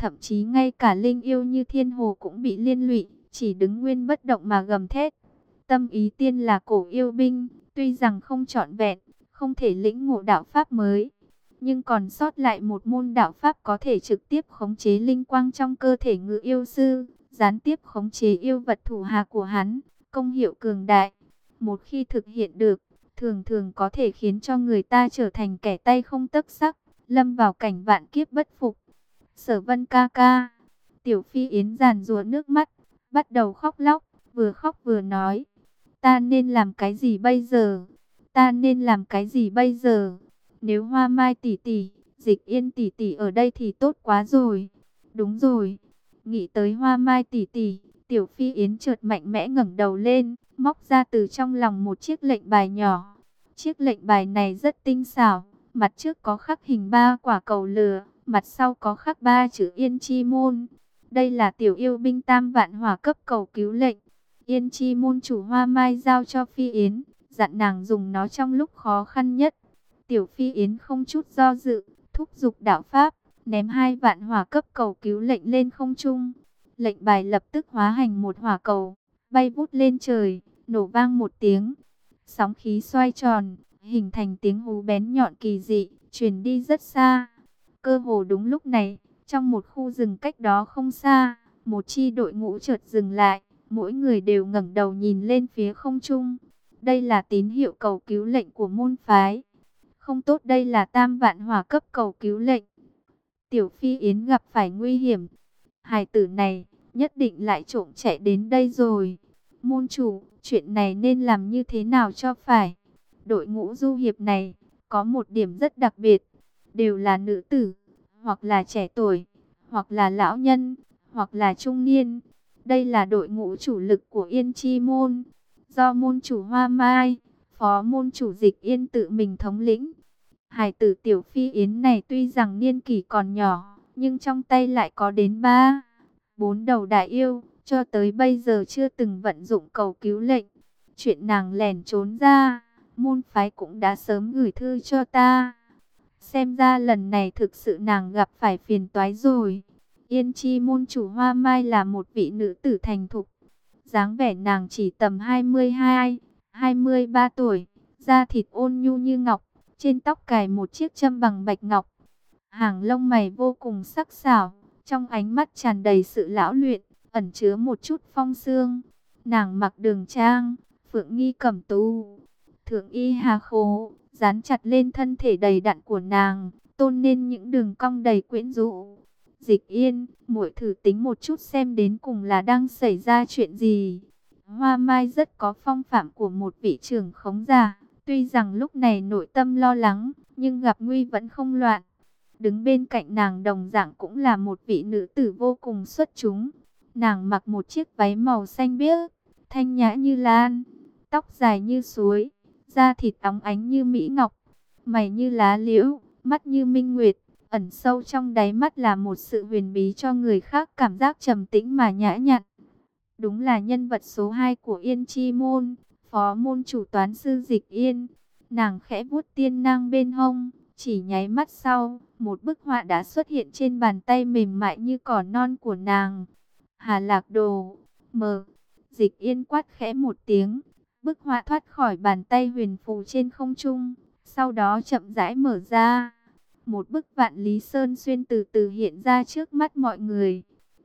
thậm chí ngay cả linh yêu như thiên hồ cũng bị liên lụy, chỉ đứng nguyên bất động mà gầm thét. Tâm ý tiên là cổ yêu binh, tuy rằng không trọn vẹn, không thể lĩnh ngộ đạo pháp mới, nhưng còn sót lại một môn đạo pháp có thể trực tiếp khống chế linh quang trong cơ thể ngự yêu sư, gián tiếp khống chế yêu vật thủ hạ của hắn, công hiệu cường đại. Một khi thực hiện được, thường thường có thể khiến cho người ta trở thành kẻ tay không tấc sắc, lâm vào cảnh vạn kiếp bất phục. Sở vân ca ca, tiểu phi yến giàn rùa nước mắt, bắt đầu khóc lóc, vừa khóc vừa nói, ta nên làm cái gì bây giờ? Ta nên làm cái gì bây giờ? Nếu hoa mai tỷ tỷ, dịch yên tỷ tỷ ở đây thì tốt quá rồi. Đúng rồi. Nghĩ tới hoa mai tỷ tỷ, tiểu phi yến chợt mạnh mẽ ngẩng đầu lên, móc ra từ trong lòng một chiếc lệnh bài nhỏ. Chiếc lệnh bài này rất tinh xảo, mặt trước có khắc hình ba quả cầu lửa, mặt sau có khắc ba chữ yên chi môn. Đây là tiểu yêu binh tam vạn hỏa cấp cầu cứu lệnh. Yên chi môn chủ hoa mai giao cho phi yến, dặn nàng dùng nó trong lúc khó khăn nhất. Tiểu Phi Yến không chút do dự, thúc giục đạo Pháp, ném hai vạn hỏa cấp cầu cứu lệnh lên không trung. Lệnh bài lập tức hóa hành một hỏa cầu, bay vút lên trời, nổ vang một tiếng. Sóng khí xoay tròn, hình thành tiếng hú bén nhọn kỳ dị, truyền đi rất xa. Cơ hồ đúng lúc này, trong một khu rừng cách đó không xa, một chi đội ngũ chợt dừng lại, mỗi người đều ngẩng đầu nhìn lên phía không trung. Đây là tín hiệu cầu cứu lệnh của môn phái. Không tốt đây là tam vạn hỏa cấp cầu cứu lệnh. Tiểu Phi Yến gặp phải nguy hiểm. Hải tử này nhất định lại trộm chạy đến đây rồi. Môn chủ, chuyện này nên làm như thế nào cho phải? Đội ngũ du hiệp này có một điểm rất đặc biệt. Đều là nữ tử, hoặc là trẻ tuổi, hoặc là lão nhân, hoặc là trung niên. Đây là đội ngũ chủ lực của Yên Chi Môn do môn chủ Hoa Mai, phó môn chủ Dịch Yên tự mình thống lĩnh. Hải tử tiểu phi yến này tuy rằng niên kỷ còn nhỏ, nhưng trong tay lại có đến ba, bốn đầu đại yêu, cho tới bây giờ chưa từng vận dụng cầu cứu lệnh. Chuyện nàng lèn trốn ra, môn phái cũng đã sớm gửi thư cho ta. Xem ra lần này thực sự nàng gặp phải phiền toái rồi. Yên chi môn chủ Hoa Mai là một vị nữ tử thành thục, dáng vẻ nàng chỉ tầm 22, 23 tuổi, da thịt ôn nhu như ngọc, trên tóc cài một chiếc châm bằng bạch ngọc. Hàng lông mày vô cùng sắc sảo, trong ánh mắt tràn đầy sự lão luyện, ẩn chứa một chút phong sương. Nàng mặc đường trang, phượng nghi cẩm tu, thượng y hà khố, dán chặt lên thân thể đầy đặn của nàng, tôn nên những đường cong đầy quyến rũ. Dịch yên, muội thử tính một chút xem đến cùng là đang xảy ra chuyện gì. Hoa Mai rất có phong phạm của một vị trưởng khống giả. Tuy rằng lúc này nội tâm lo lắng, nhưng gặp nguy vẫn không loạn. Đứng bên cạnh nàng đồng dạng cũng là một vị nữ tử vô cùng xuất chúng. Nàng mặc một chiếc váy màu xanh biếc, thanh nhã như lan, tóc dài như suối, da thịt óng ánh như mỹ ngọc, mày như lá liễu, mắt như minh nguyệt, ẩn sâu trong đáy mắt là một sự huyền bí cho người khác cảm giác trầm tĩnh mà nhã nhặn. Đúng là nhân vật số 2 của Yên Chi Môn, phó môn chủ toán sư Dịch Yên. Nàng khẽ vuốt tiên nang bên hông, chỉ nháy mắt sau, một bức họa đã xuất hiện trên bàn tay mềm mại như cỏ non của nàng. Hà lạc đồ, mờ, Dịch Yên quát khẽ một tiếng, bức họa thoát khỏi bàn tay huyền phù trên không trung, sau đó chậm rãi mở ra một bức vạn lý sơn xuyên từ từ hiện ra trước mắt mọi người.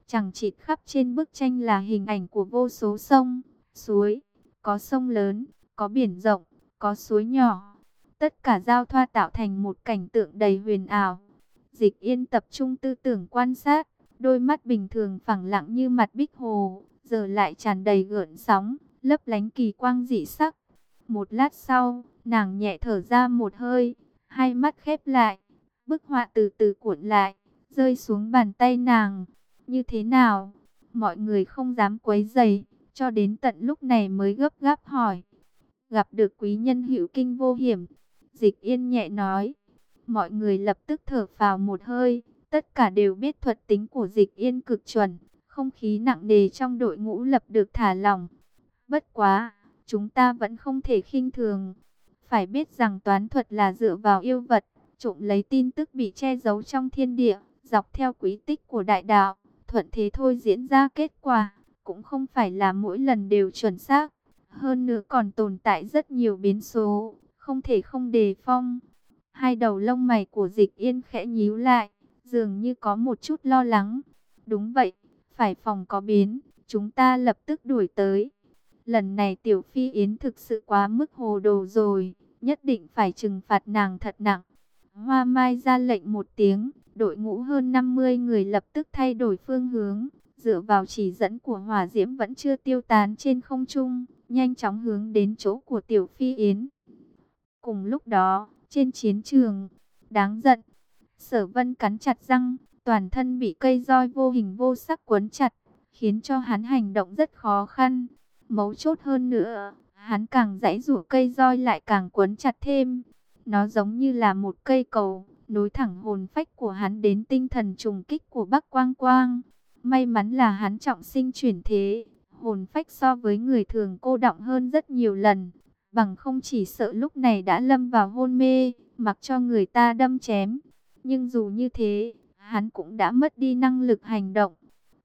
Chẳng chịt khắp trên bức tranh là hình ảnh của vô số sông, suối, có sông lớn, có biển rộng, có suối nhỏ. Tất cả giao thoa tạo thành một cảnh tượng đầy huyền ảo. Dịch yên tập trung tư tưởng quan sát, đôi mắt bình thường phẳng lặng như mặt bích hồ, giờ lại tràn đầy gợn sóng, lấp lánh kỳ quang dị sắc. Một lát sau, nàng nhẹ thở ra một hơi, hai mắt khép lại, Bức họa từ từ cuộn lại, rơi xuống bàn tay nàng. Như thế nào? Mọi người không dám quấy rầy, cho đến tận lúc này mới gấp gáp hỏi. Gặp được quý nhân hữu kinh vô hiểm, dịch yên nhẹ nói. Mọi người lập tức thở phào một hơi, tất cả đều biết thuật tính của dịch yên cực chuẩn. Không khí nặng nề trong đội ngũ lập được thả lỏng. Bất quá, chúng ta vẫn không thể khinh thường. Phải biết rằng toán thuật là dựa vào yêu vật, trộm lấy tin tức bị che giấu trong thiên địa, dọc theo quý tích của đại đạo, thuận thế thôi diễn ra kết quả, cũng không phải là mỗi lần đều chuẩn xác. Hơn nữa còn tồn tại rất nhiều biến số, không thể không đề phong. Hai đầu lông mày của dịch yên khẽ nhíu lại, dường như có một chút lo lắng. Đúng vậy, phải phòng có biến, chúng ta lập tức đuổi tới. Lần này Tiểu Phi Yến thực sự quá mức hồ đồ rồi, nhất định phải trừng phạt nàng thật nặng. Hoa Mai ra lệnh một tiếng, đội ngũ hơn 50 người lập tức thay đổi phương hướng, dựa vào chỉ dẫn của hỏa diễm vẫn chưa tiêu tán trên không trung, nhanh chóng hướng đến chỗ của Tiểu Phi Yến. Cùng lúc đó, trên chiến trường, đáng giận, sở vân cắn chặt răng, toàn thân bị cây roi vô hình vô sắc quấn chặt, khiến cho hắn hành động rất khó khăn. Mấu chốt hơn nữa, hắn càng dãy rủ cây roi lại càng quấn chặt thêm. Nó giống như là một cây cầu, nối thẳng hồn phách của hắn đến tinh thần trùng kích của Bắc Quang Quang. May mắn là hắn trọng sinh chuyển thế, hồn phách so với người thường cô động hơn rất nhiều lần, bằng không chỉ sợ lúc này đã lâm vào hôn mê, mặc cho người ta đâm chém. Nhưng dù như thế, hắn cũng đã mất đi năng lực hành động.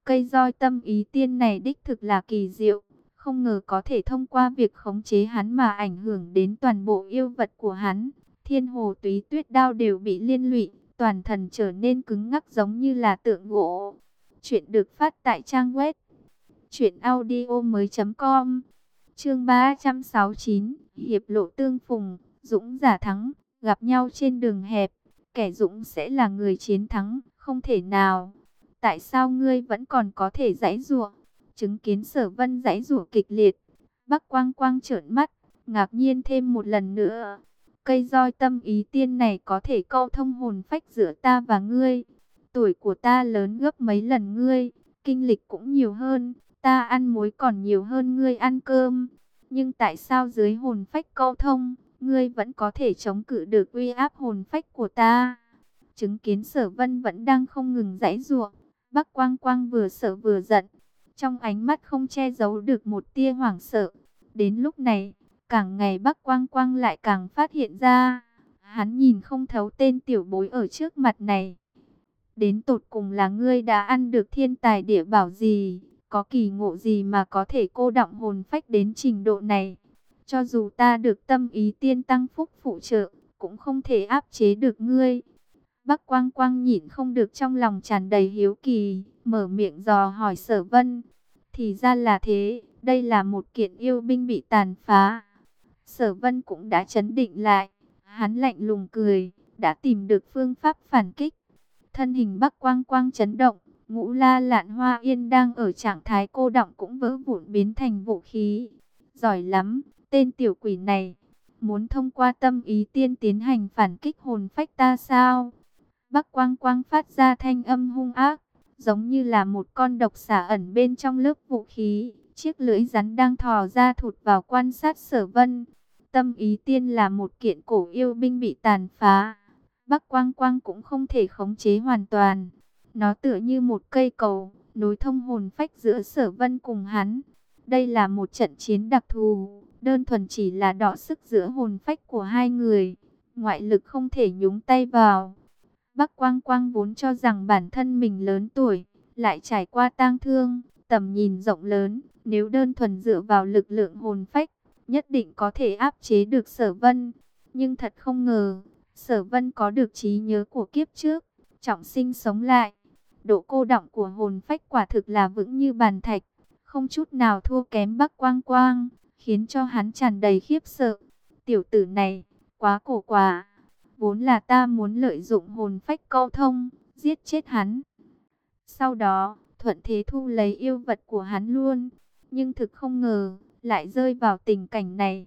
Cây roi tâm ý tiên này đích thực là kỳ diệu, không ngờ có thể thông qua việc khống chế hắn mà ảnh hưởng đến toàn bộ yêu vật của hắn. Thiên hồ túy tuyết đao đều bị liên lụy, toàn thần trở nên cứng ngắc giống như là tượng gỗ. Chuyện được phát tại trang web truyệnaudiomoi.com. Chương 369, hiệp lộ tương phùng, dũng giả thắng, gặp nhau trên đường hẹp, kẻ dũng sẽ là người chiến thắng, không thể nào. Tại sao ngươi vẫn còn có thể giãy giụa? Chứng kiến Sở Vân giãy rủa kịch liệt, Bắc Quang Quang trợn mắt, ngạc nhiên thêm một lần nữa. Cây roi tâm ý tiên này có thể câu thông hồn phách giữa ta và ngươi. Tuổi của ta lớn gấp mấy lần ngươi, kinh lịch cũng nhiều hơn, ta ăn muối còn nhiều hơn ngươi ăn cơm. Nhưng tại sao dưới hồn phách câu thông, ngươi vẫn có thể chống cự được uy áp hồn phách của ta? Chứng kiến sở vân vẫn đang không ngừng giãy giụa, Bắc Quang Quang vừa sợ vừa giận, trong ánh mắt không che giấu được một tia hoảng sợ. Đến lúc này, càng ngày Bắc Quang Quang lại càng phát hiện ra, hắn nhìn không thấu tên tiểu bối ở trước mặt này. Đến tột cùng là ngươi đã ăn được thiên tài địa bảo gì, có kỳ ngộ gì mà có thể cô động hồn phách đến trình độ này. Cho dù ta được tâm ý tiên tăng phúc phụ trợ, cũng không thể áp chế được ngươi. Bắc Quang Quang nhịn không được trong lòng tràn đầy hiếu kỳ, mở miệng dò hỏi sở vân. Thì ra là thế, đây là một kiện yêu binh bị tàn phá. Sở vân cũng đã chấn định lại, hắn lạnh lùng cười, đã tìm được phương pháp phản kích. Thân hình Bắc Quang Quang chấn động, ngũ la lạn hoa yên đang ở trạng thái cô động cũng vỡ vụn biến thành vũ khí. Giỏi lắm, tên tiểu quỷ này, muốn thông qua tâm ý tiên tiến hành phản kích hồn phách ta sao? Bắc quang quang phát ra thanh âm hung ác, giống như là một con độc xả ẩn bên trong lớp vũ khí. Chiếc lưỡi rắn đang thò ra thụt vào quan sát sở vân. Tâm ý tiên là một kiện cổ yêu binh bị tàn phá. Bắc quang quang cũng không thể khống chế hoàn toàn. Nó tựa như một cây cầu, nối thông hồn phách giữa sở vân cùng hắn. Đây là một trận chiến đặc thù, đơn thuần chỉ là đọ sức giữa hồn phách của hai người. Ngoại lực không thể nhúng tay vào. Bắc Quang Quang vốn cho rằng bản thân mình lớn tuổi, lại trải qua tang thương, tầm nhìn rộng lớn, nếu đơn thuần dựa vào lực lượng hồn phách, nhất định có thể áp chế được sở vân. Nhưng thật không ngờ, sở vân có được trí nhớ của kiếp trước, trọng sinh sống lại. Độ cô động của hồn phách quả thực là vững như bàn thạch, không chút nào thua kém Bắc Quang Quang, khiến cho hắn tràn đầy khiếp sợ. Tiểu tử này, quá cổ quả. Vốn là ta muốn lợi dụng hồn phách câu thông, giết chết hắn. Sau đó, thuận thế thu lấy yêu vật của hắn luôn. Nhưng thực không ngờ, lại rơi vào tình cảnh này.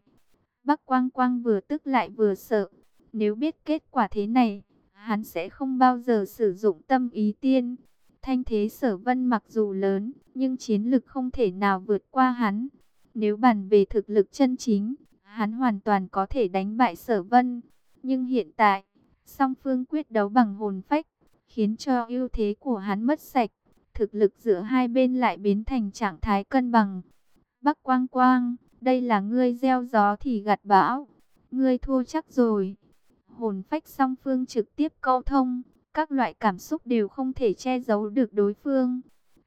Bắc Quang Quang vừa tức lại vừa sợ. Nếu biết kết quả thế này, hắn sẽ không bao giờ sử dụng tâm ý tiên. Thanh thế sở vân mặc dù lớn, nhưng chiến lực không thể nào vượt qua hắn. Nếu bàn về thực lực chân chính, hắn hoàn toàn có thể đánh bại sở vân. Nhưng hiện tại, song phương quyết đấu bằng hồn phách, khiến cho ưu thế của hắn mất sạch. Thực lực giữa hai bên lại biến thành trạng thái cân bằng. Bắc Quang Quang, đây là ngươi gieo gió thì gặt bão. Ngươi thua chắc rồi. Hồn phách song phương trực tiếp câu thông, Các loại cảm xúc đều không thể che giấu được đối phương.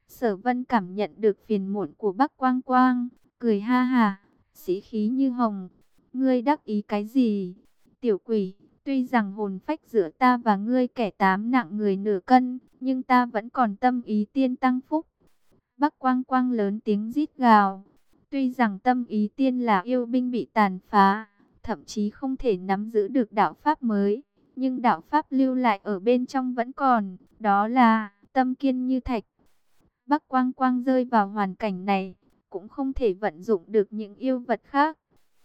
Sở vân cảm nhận được phiền muộn của Bắc Quang Quang, cười ha ha, sĩ khí như hồng. Ngươi đắc ý cái gì? Tiểu quỷ, tuy rằng hồn phách giữa ta và ngươi kẻ tám nặng người nửa cân, nhưng ta vẫn còn tâm ý tiên tăng phúc. Bắc Quang Quang lớn tiếng rít gào. Tuy rằng tâm ý tiên là yêu binh bị tàn phá, thậm chí không thể nắm giữ được đạo pháp mới, nhưng đạo pháp lưu lại ở bên trong vẫn còn, đó là tâm kiên như thạch. Bắc Quang Quang rơi vào hoàn cảnh này, cũng không thể vận dụng được những yêu vật khác,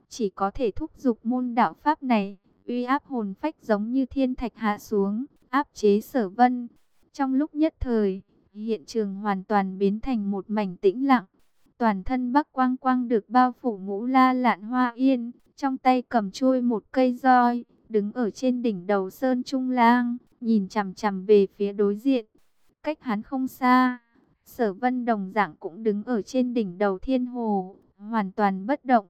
chỉ có thể thúc giục môn đạo pháp này, uy áp hồn phách giống như thiên thạch hạ xuống, áp chế sở vân. Trong lúc nhất thời, hiện trường hoàn toàn biến thành một mảnh tĩnh lặng. Toàn thân Bắc Quang Quang được bao phủ ngũ la lạn hoa yên, trong tay cầm trôi một cây roi, đứng ở trên đỉnh đầu sơn trung lang, nhìn chằm chằm về phía đối diện. Cách hắn không xa, sở vân đồng dạng cũng đứng ở trên đỉnh đầu thiên hồ, hoàn toàn bất động.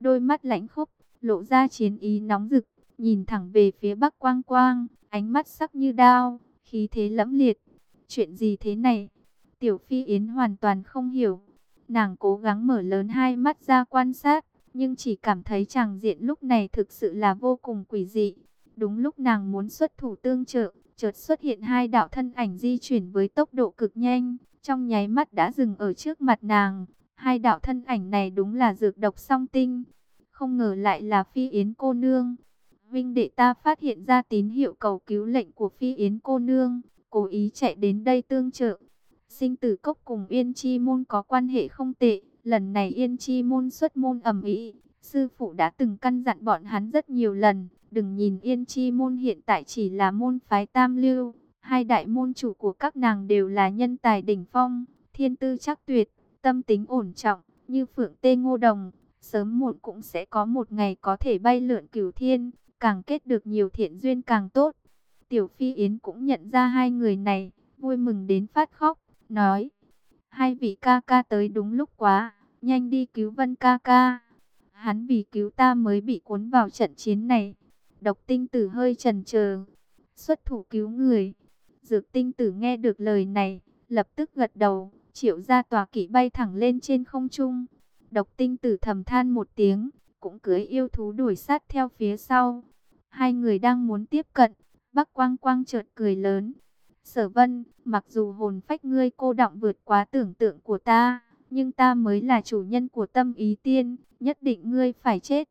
Đôi mắt lãnh khốc, lộ ra chiến ý nóng rực, nhìn thẳng về phía Bắc Quang Quang, ánh mắt sắc như đao, khí thế lẫm liệt. Chuyện gì thế này? Tiểu Phi Yến hoàn toàn không hiểu. Nàng cố gắng mở lớn hai mắt ra quan sát, nhưng chỉ cảm thấy chàng diện lúc này thực sự là vô cùng quỷ dị. Đúng lúc nàng muốn xuất thủ tương trợ, chợt xuất hiện hai đạo thân ảnh di chuyển với tốc độ cực nhanh, trong nháy mắt đã dừng ở trước mặt nàng. Hai đạo thân ảnh này đúng là dược độc song tinh, không ngờ lại là Phi Yến cô nương. Vinh đệ ta phát hiện ra tín hiệu cầu cứu lệnh của Phi Yến cô nương, cố ý chạy đến đây tương trợ. Sinh tử cốc cùng Yên Chi Môn có quan hệ không tệ, lần này Yên Chi Môn xuất môn ẩm ý. Sư phụ đã từng căn dặn bọn hắn rất nhiều lần, đừng nhìn Yên Chi Môn hiện tại chỉ là môn phái tam lưu. Hai đại môn chủ của các nàng đều là nhân tài đỉnh phong, thiên tư chắc tuyệt, tâm tính ổn trọng, như Phượng Tê Ngô Đồng. Sớm muộn cũng sẽ có một ngày có thể bay lượn cửu thiên, càng kết được nhiều thiện duyên càng tốt. Tiểu Phi Yến cũng nhận ra hai người này, vui mừng đến phát khóc, nói. Hai vị ca ca tới đúng lúc quá, nhanh đi cứu Vân ca ca. Hắn vì cứu ta mới bị cuốn vào trận chiến này. Độc tinh tử hơi trần chờ xuất thủ cứu người. Dược tinh tử nghe được lời này, lập tức gật đầu, triệu ra tòa kỵ bay thẳng lên trên không trung. Độc tinh tử thầm than một tiếng, cũng cưới yêu thú đuổi sát theo phía sau. Hai người đang muốn tiếp cận, Bắc Quang Quang chợt cười lớn. Sở Vân, mặc dù hồn phách ngươi cô động vượt quá tưởng tượng của ta, nhưng ta mới là chủ nhân của tâm ý tiên, nhất định ngươi phải chết.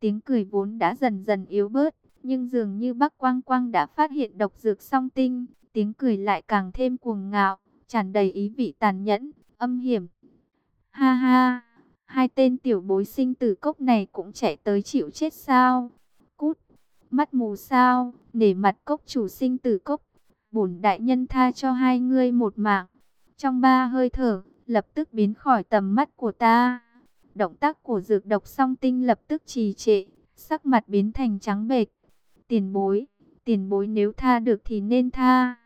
Tiếng cười vốn đã dần dần yếu bớt, nhưng dường như Bắc Quang Quang đã phát hiện độc dược song tinh, tiếng cười lại càng thêm cuồng ngạo, tràn đầy ý vị tàn nhẫn, âm hiểm. Ha ha, hai tên tiểu bối sinh tử cốc này cũng chạy tới chịu chết sao? Cút! mắt mù sao, nể mặt cốc chủ sinh tử cốc, bổn đại nhân tha cho hai ngươi một mạng. Trong ba hơi thở, lập tức biến khỏi tầm mắt của ta. Động tác của dược độc song tinh lập tức trì trệ, sắc mặt biến thành trắng bệch. Tiền bối, tiền bối nếu tha được thì nên tha.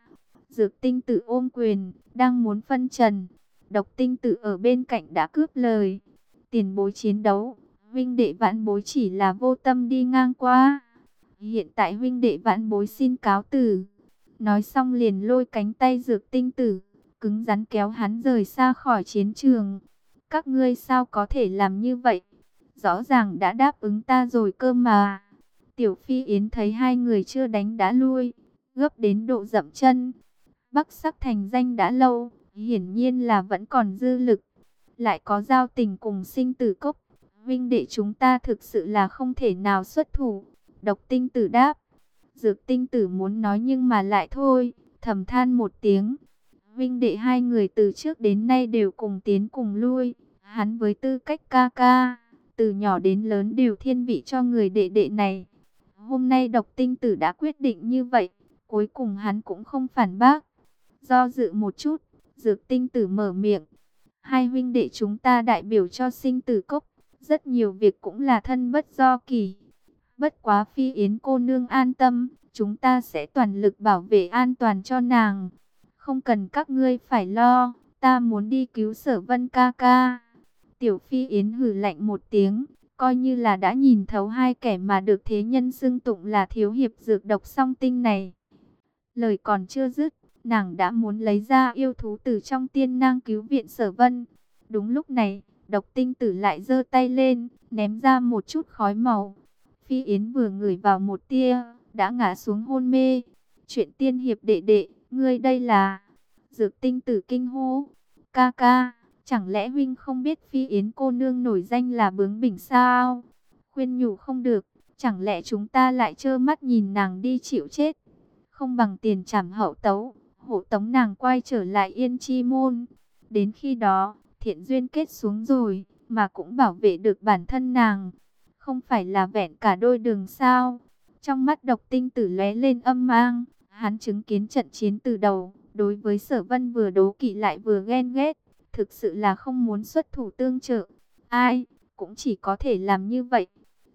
Dược tinh tử ôm quyền, đang muốn phân trần. Độc tinh tử ở bên cạnh đã cướp lời. Tiền bối chiến đấu, huynh đệ vãn bối chỉ là vô tâm đi ngang qua. Hiện tại huynh đệ vãn bối xin cáo từ. Nói xong liền lôi cánh tay dược tinh tử, cứng rắn kéo hắn rời xa khỏi chiến trường. Các ngươi sao có thể làm như vậy? Rõ ràng đã đáp ứng ta rồi cơ mà. Tiểu Phi Yến thấy hai người chưa đánh đã lui, gấp đến độ dậm chân. Bắc sắc thành danh đã lâu, hiển nhiên là vẫn còn dư lực. Lại có giao tình cùng sinh tử cốc. Vinh đệ chúng ta thực sự là không thể nào xuất thủ. Độc tinh tử đáp. Dược tinh tử muốn nói nhưng mà lại thôi, thầm than một tiếng. Vinh đệ hai người từ trước đến nay đều cùng tiến cùng lui. Hắn với tư cách ca ca, từ nhỏ đến lớn đều thiên vị cho người đệ đệ này. Hôm nay độc tinh tử đã quyết định như vậy, cuối cùng hắn cũng không phản bác. Do dự một chút, dược tinh tử mở miệng. Hai huynh đệ chúng ta đại biểu cho sinh tử cốc, rất nhiều việc cũng là thân bất do kỳ. Bất quá phi yến cô nương an tâm, chúng ta sẽ toàn lực bảo vệ an toàn cho nàng. Không cần các ngươi phải lo, ta muốn đi cứu sở vân ca ca. Tiểu phi yến hử lạnh một tiếng, coi như là đã nhìn thấu hai kẻ mà được thế nhân xưng tụng là thiếu hiệp dược độc song tinh này. Lời còn chưa dứt, nàng đã muốn lấy ra yêu thú từ trong tiên nang cứu viện sở vân. Đúng lúc này, độc tinh tử lại giơ tay lên, ném ra một chút khói màu. Phi Yến vừa ngửi vào một tia, đã ngã xuống hôn mê. Chuyện tiên hiệp đệ đệ, ngươi đây là... Dược tinh tử kinh hô. Ca ca, chẳng lẽ huynh không biết Phi Yến cô nương nổi danh là bướng bỉnh sao? Khuyên nhủ không được, chẳng lẽ chúng ta lại trơ mắt nhìn nàng đi chịu chết? Không bằng tiền trảm hậu tấu, hộ tống nàng quay trở lại yên chi môn. Đến khi đó, thiện duyên kết xuống rồi, mà cũng bảo vệ được bản thân nàng. Không phải là vẹn cả đôi đường sao? Trong mắt độc tinh tử lóe lên âm mang, hắn chứng kiến trận chiến từ đầu, đối với sở vân vừa đố kỵ lại vừa ghen ghét, thực sự là không muốn xuất thủ tương trợ. Ai, cũng chỉ có thể làm như vậy.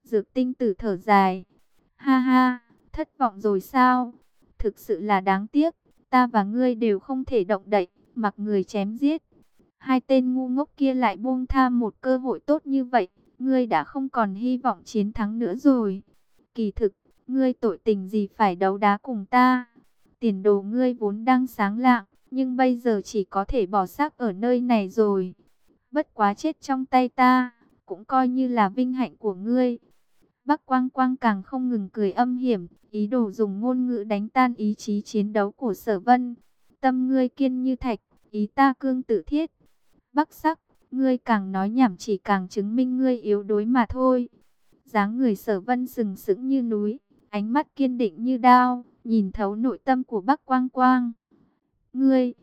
Dược tinh tử thở dài. Ha ha, thất vọng rồi sao? Thực sự là đáng tiếc, ta và ngươi đều không thể động đậy, mặc người chém giết. Hai tên ngu ngốc kia lại buông tha một cơ hội tốt như vậy, ngươi đã không còn hy vọng chiến thắng nữa rồi. Kỳ thực, ngươi tội tình gì phải đấu đá cùng ta? Tiền đồ ngươi vốn đang sáng lạng, nhưng bây giờ chỉ có thể bỏ xác ở nơi này rồi. Bất quá chết trong tay ta, cũng coi như là vinh hạnh của ngươi. Bắc Quang Quang càng không ngừng cười âm hiểm, ý đồ dùng ngôn ngữ đánh tan ý chí chiến đấu của sở vân. Tâm ngươi kiên như thạch, ý ta cương tự thiết. Bắc sắc, ngươi càng nói nhảm chỉ càng chứng minh ngươi yếu đuối mà thôi. dáng người sở vân sừng sững như núi, ánh mắt kiên định như đao, nhìn thấu nội tâm của Bắc Quang Quang. Ngươi,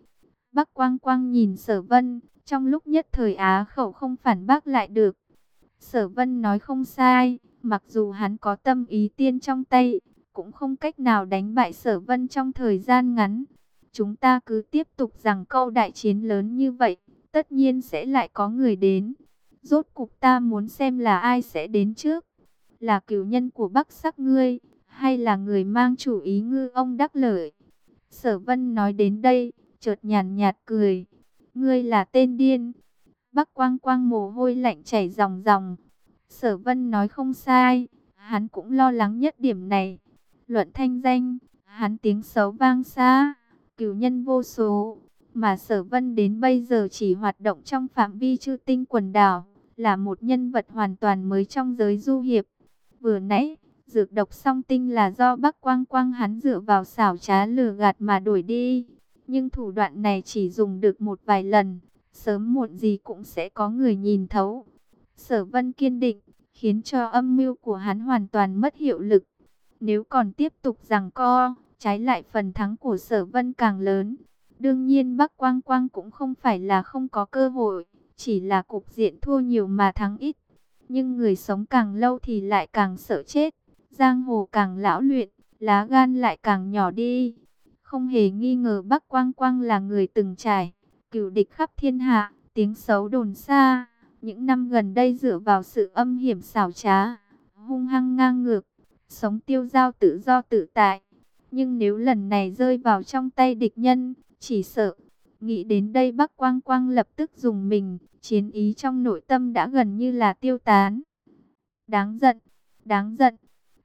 Bắc Quang Quang nhìn sở vân, trong lúc nhất thời á khẩu không phản bác lại được. Sở vân nói không sai, mặc dù hắn có tâm ý tiên trong tay, cũng không cách nào đánh bại sở vân trong thời gian ngắn. Chúng ta cứ tiếp tục rằng câu đại chiến lớn như vậy, tất nhiên sẽ lại có người đến. Rốt cục ta muốn xem là ai sẽ đến trước. Là cửu nhân của Bắc sắc ngươi, hay là người mang chủ ý ngư ông đắc lợi. Sở vân nói đến đây, chợt nhàn nhạt cười. Ngươi là tên điên. Bắc quang quang mồ hôi lạnh chảy ròng ròng. Sở vân nói không sai, hắn cũng lo lắng nhất điểm này. Luận thanh danh, hắn tiếng xấu vang xa, cửu nhân vô số. Mà sở vân đến bây giờ chỉ hoạt động trong phạm vi chư tinh quần đảo, là một nhân vật hoàn toàn mới trong giới du hiệp. Vừa nãy, Dược độc song tinh là do Bắc Quang Quang hắn dựa vào xảo trá lừa gạt mà đổi đi. Nhưng thủ đoạn này chỉ dùng được một vài lần, sớm muộn gì cũng sẽ có người nhìn thấu. Sở Vân kiên định, khiến cho âm mưu của hắn hoàn toàn mất hiệu lực. Nếu còn tiếp tục giằng co, trái lại phần thắng của Sở Vân càng lớn. Đương nhiên Bắc Quang Quang cũng không phải là không có cơ hội, chỉ là cục diện thua nhiều mà thắng ít. Nhưng người sống càng lâu thì lại càng sợ chết. Giang hồ càng lão luyện, lá gan lại càng nhỏ đi. Không hề nghi ngờ Bắc Quang Quang là người từng trải, cửu địch khắp thiên hạ, tiếng xấu đồn xa. Những năm gần đây dựa vào sự âm hiểm xảo trá, hung hăng ngang ngược, sống tiêu giao tự do tự tại. Nhưng nếu lần này rơi vào trong tay địch nhân, chỉ sợ. Nghĩ đến đây Bắc Quang Quang lập tức dùng mình, chiến ý trong nội tâm đã gần như là tiêu tán. Đáng giận, đáng giận.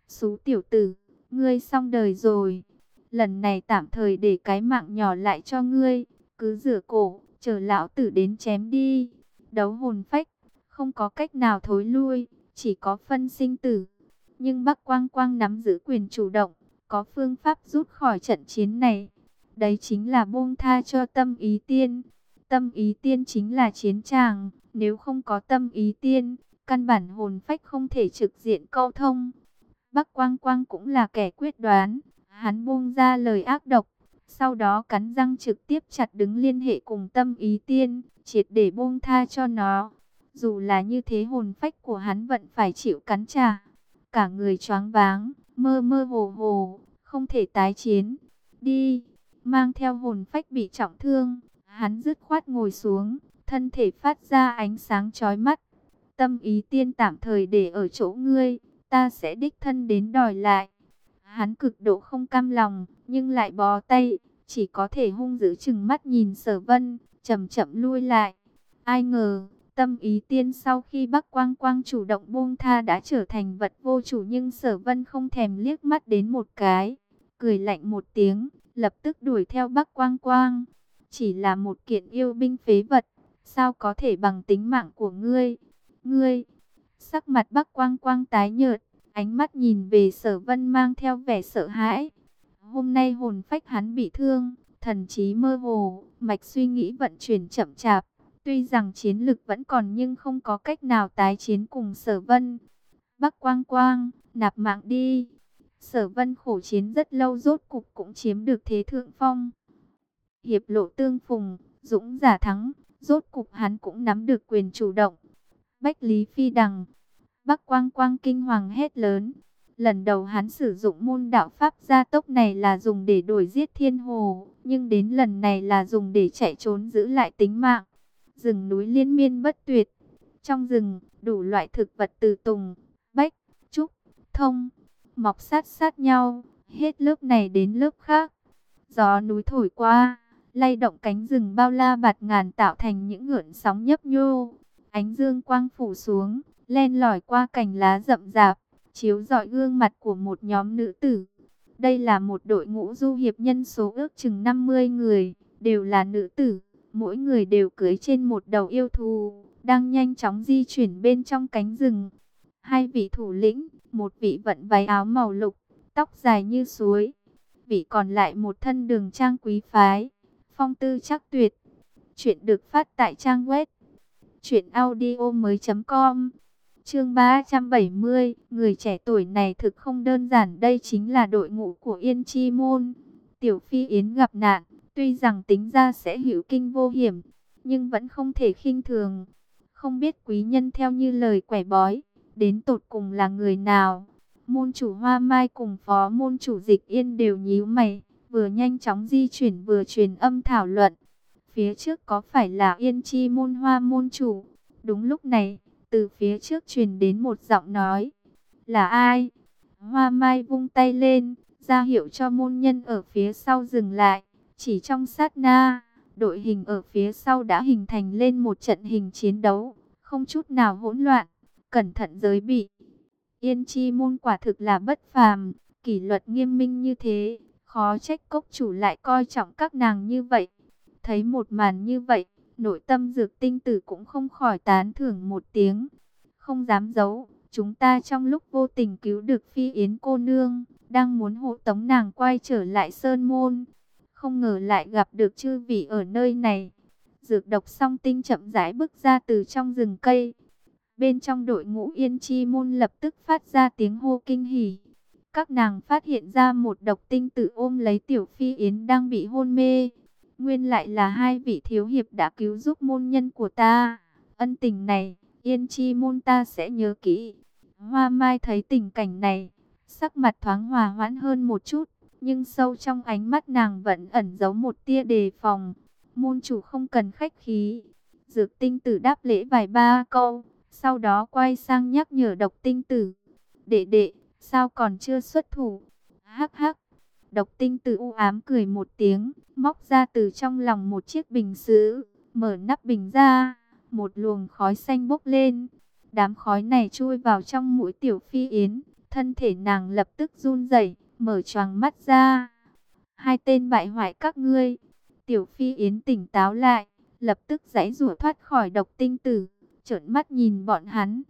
Xú tiểu tử, ngươi xong đời rồi. Lần này tạm thời để cái mạng nhỏ lại cho ngươi. Cứ rửa cổ, chờ lão tử đến chém đi. Đấu hồn phách, không có cách nào thối lui, chỉ có phân sinh tử. Nhưng Bắc Quang Quang nắm giữ quyền chủ động, có phương pháp rút khỏi trận chiến này. Đấy chính là buông tha cho tâm ý tiên. Tâm ý tiên chính là chiến tràng, nếu không có tâm ý tiên, căn bản hồn phách không thể trực diện câu thông. Bắc Quang Quang cũng là kẻ quyết đoán, hắn buông ra lời ác độc, sau đó cắn răng trực tiếp chặt đứng liên hệ cùng tâm ý tiên, triệt để buông tha cho nó. Dù là như thế hồn phách của hắn vẫn phải chịu cắn trả. Cả người choáng váng, mơ mơ hồ hồ, không thể tái chiến. Đi, mang theo hồn phách bị trọng thương, hắn dứt khoát ngồi xuống, thân thể phát ra ánh sáng chói mắt. Tâm ý tiên tạm thời để ở chỗ ngươi, ta sẽ đích thân đến đòi lại. Hắn cực độ không cam lòng, nhưng lại bó tay, chỉ có thể hung dữ chừng mắt nhìn sở vân, chậm chậm lui lại. Ai ngờ, tâm ý tiên sau khi Bắc Quang Quang chủ động buông tha đã trở thành vật vô chủ nhưng sở vân không thèm liếc mắt đến một cái. Cười lạnh một tiếng, lập tức đuổi theo Bắc Quang Quang. Chỉ là một kiện yêu binh phế vật, sao có thể bằng tính mạng của ngươi? Ngươi, sắc mặt Bắc Quang Quang tái nhợt, ánh mắt nhìn về sở vân mang theo vẻ sợ hãi. Hôm nay hồn phách hắn bị thương, thần trí mơ hồ, mạch suy nghĩ vận chuyển chậm chạp. Tuy rằng chiến lực vẫn còn nhưng không có cách nào tái chiến cùng sở vân. Bắc Quang Quang, nạp mạng đi. Sở vân khổ chiến rất lâu rốt cục cũng chiếm được thế thượng phong. Hiệp lộ tương phùng, dũng giả thắng, rốt cục hắn cũng nắm được quyền chủ động. Bách Lý Phi Đằng, Bắc Quang Quang kinh hoàng hét lớn. Lần đầu hắn sử dụng môn đạo pháp gia tốc này là dùng để đổi giết thiên hồ, nhưng đến lần này là dùng để chạy trốn giữ lại tính mạng. Rừng núi liên miên bất tuyệt. Trong rừng, đủ loại thực vật từ tùng, bách, trúc, thông, mọc sát sát nhau, hết lớp này đến lớp khác. Gió núi thổi qua, lay động cánh rừng bao la bạt ngàn tạo thành những ngưỡng sóng nhấp nhô. Ánh dương quang phủ xuống, len lỏi qua cành lá rậm rạp, chiếu rọi gương mặt của một nhóm nữ tử. Đây là một đội ngũ du hiệp nhân số ước chừng 50 người, đều là nữ tử, mỗi người đều cưới trên một đầu yêu thù, đang nhanh chóng di chuyển bên trong cánh rừng. Hai vị thủ lĩnh, một vị vận váy áo màu lục, tóc dài như suối, vị còn lại một thân đường trang quý phái, phong tư chắc tuyệt. Chuyện được phát tại trang web truyện audio mới.com Chương 370, người trẻ tuổi này thực không đơn giản, đây chính là đội ngũ của Yên Chi Môn. Tiểu Phi Yến gặp nạn, tuy rằng tính ra sẽ hữu kinh vô hiểm, nhưng vẫn không thể khinh thường. Không biết quý nhân theo như lời quẻ bói, đến tột cùng là người nào. Môn chủ Hoa Mai cùng phó môn chủ Dịch Yên đều nhíu mày, vừa nhanh chóng di chuyển vừa truyền âm thảo luận. Phía trước có phải là Yên Chi môn Hoa môn chủ? Đúng lúc này, từ phía trước truyền đến một giọng nói. Là ai? Hoa Mai vung tay lên, ra hiệu cho môn nhân ở phía sau dừng lại. Chỉ trong sát na, đội hình ở phía sau đã hình thành lên một trận hình chiến đấu, không chút nào hỗn loạn, cẩn thận giới bị. Yên chi môn quả thực là bất phàm, kỷ luật nghiêm minh như thế, khó trách cốc chủ lại coi trọng các nàng như vậy. Thấy một màn như vậy, nội tâm dược tinh tử cũng không khỏi tán thưởng một tiếng. Không dám giấu, chúng ta trong lúc vô tình cứu được phi yến cô nương, đang muốn hộ tống nàng quay trở lại sơn môn. Không ngờ lại gặp được chư vị ở nơi này. Dược độc song tinh chậm rãi bước ra từ trong rừng cây. Bên trong đội ngũ yên chi môn lập tức phát ra tiếng hô kinh hỉ. Các nàng phát hiện ra một độc tinh tự ôm lấy tiểu phi yến đang bị hôn mê. Nguyên lại là hai vị thiếu hiệp đã cứu giúp môn nhân của ta. Ân tình này, yên chi môn ta sẽ nhớ kỹ. Hoa Mai thấy tình cảnh này, sắc mặt thoáng hòa hoãn hơn một chút, nhưng sâu trong ánh mắt nàng vẫn ẩn giấu một tia đề phòng. Môn chủ không cần khách khí. Dược tinh tử đáp lễ vài ba câu, sau đó quay sang nhắc nhở độc tinh tử. Đệ đệ, sao còn chưa xuất thủ? Hắc hắc, Độc tinh tử u ám cười một tiếng, móc ra từ trong lòng một chiếc bình sứ, mở nắp bình ra, một luồng khói xanh bốc lên. Đám khói này chui vào trong mũi tiểu phi yến, thân thể nàng lập tức run rẩy, mở choàng mắt ra. Hai tên bại hoại các ngươi. Tiểu phi yến tỉnh táo lại, lập tức giãy rủa thoát khỏi độc tinh tử, trợn mắt nhìn bọn hắn.